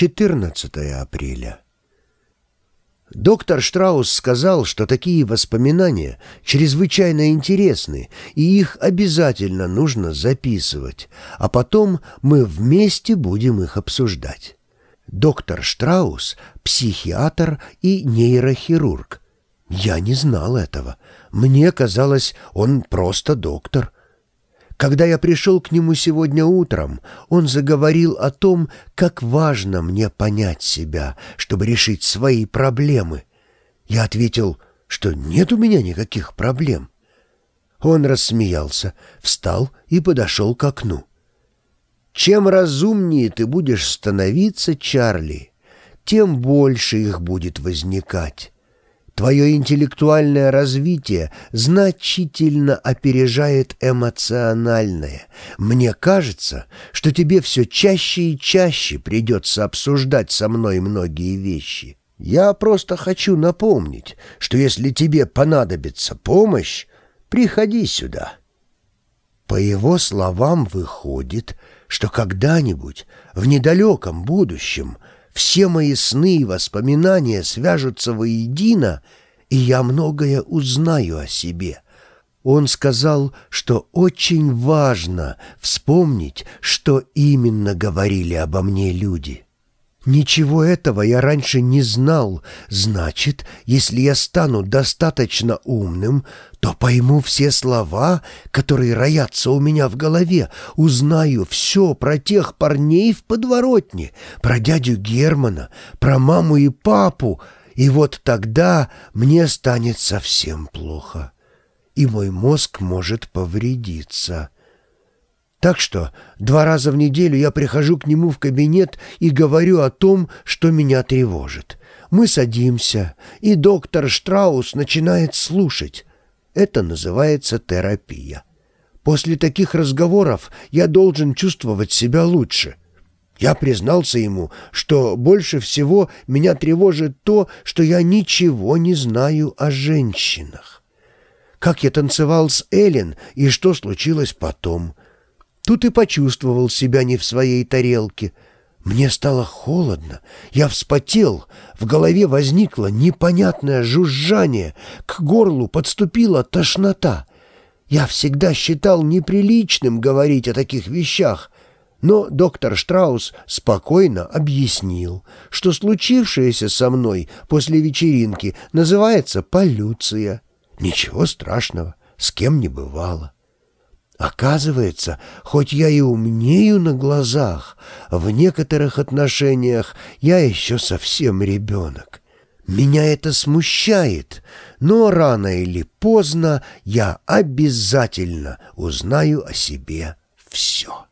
14 апреля. Доктор Штраус сказал, что такие воспоминания чрезвычайно интересны, и их обязательно нужно записывать, а потом мы вместе будем их обсуждать. Доктор Штраус — психиатр и нейрохирург. Я не знал этого. Мне казалось, он просто доктор — когда я пришел к нему сегодня утром, он заговорил о том, как важно мне понять себя, чтобы решить свои проблемы. Я ответил, что нет у меня никаких проблем. Он рассмеялся, встал и подошел к окну. «Чем разумнее ты будешь становиться, Чарли, тем больше их будет возникать». Твое интеллектуальное развитие значительно опережает эмоциональное. Мне кажется, что тебе все чаще и чаще придется обсуждать со мной многие вещи. Я просто хочу напомнить, что если тебе понадобится помощь, приходи сюда». По его словам выходит, что когда-нибудь в недалеком будущем – все мои сны и воспоминания свяжутся воедино, и я многое узнаю о себе. Он сказал, что очень важно вспомнить, что именно говорили обо мне люди». Ничего этого я раньше не знал. Значит, если я стану достаточно умным, то пойму все слова, которые роятся у меня в голове, узнаю все про тех парней в подворотне, про дядю Германа, про маму и папу, и вот тогда мне станет совсем плохо, и мой мозг может повредиться». Так что два раза в неделю я прихожу к нему в кабинет и говорю о том, что меня тревожит. Мы садимся, и доктор Штраус начинает слушать. Это называется терапия. После таких разговоров я должен чувствовать себя лучше. Я признался ему, что больше всего меня тревожит то, что я ничего не знаю о женщинах. Как я танцевал с Эллен и что случилось потом — Тут и почувствовал себя не в своей тарелке. Мне стало холодно, я вспотел, в голове возникло непонятное жужжание, к горлу подступила тошнота. Я всегда считал неприличным говорить о таких вещах, но доктор Штраус спокойно объяснил, что случившееся со мной после вечеринки называется полюция. Ничего страшного, с кем не бывало. Оказывается, хоть я и умнею на глазах, в некоторых отношениях я еще совсем ребенок. Меня это смущает, но рано или поздно я обязательно узнаю о себе все.